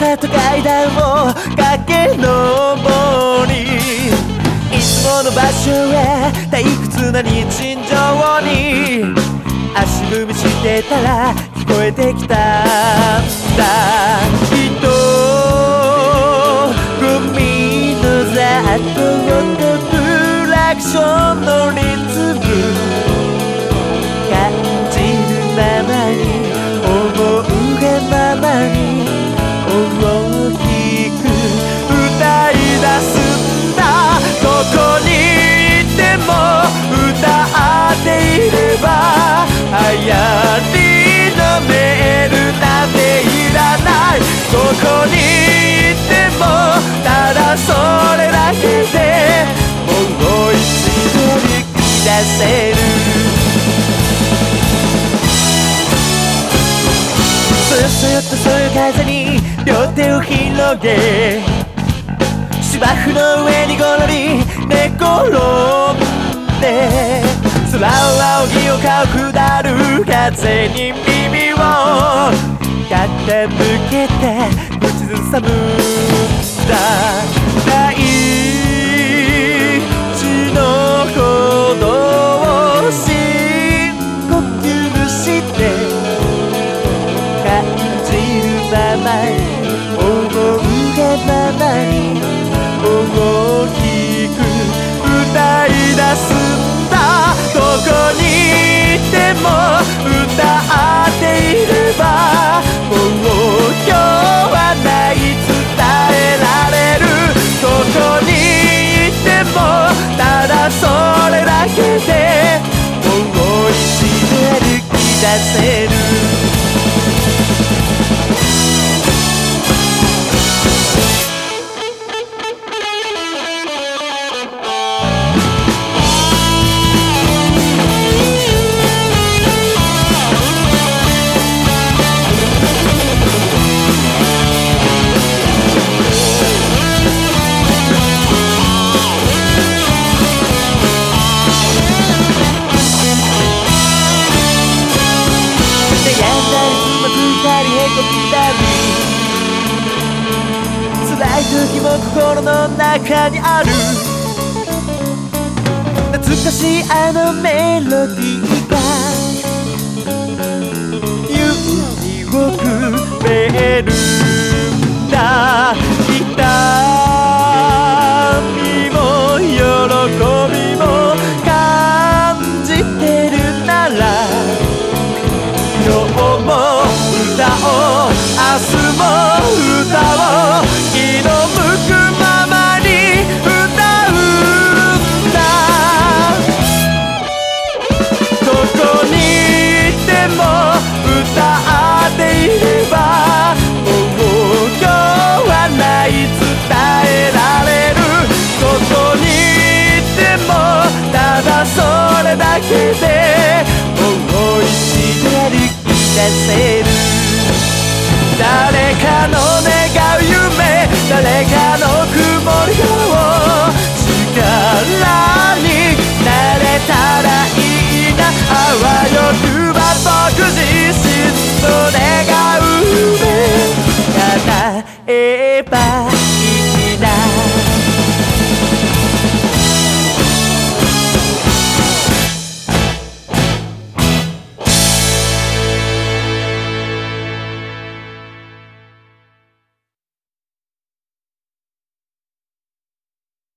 と階段を駆け上りいつもの場所へ退屈な日常に足踏みしてたら聞こえてきたんだ人混みの雑踏とクラクションのリズムを広げ芝生の上にごろり寝転んで空を仰ぎ丘を下る風に耳を傾けて口ずさむんだままに思うがままに大きく歌い出すんだどこにいても歌っていればもう今日はない伝えられるどこにいてもただそれだけでもう一度歩き出せるい時も心の中にある。懐かしいあのメロディーが指をくれる。んだ痛みも喜びも感じてるなら今日も歌おう。明日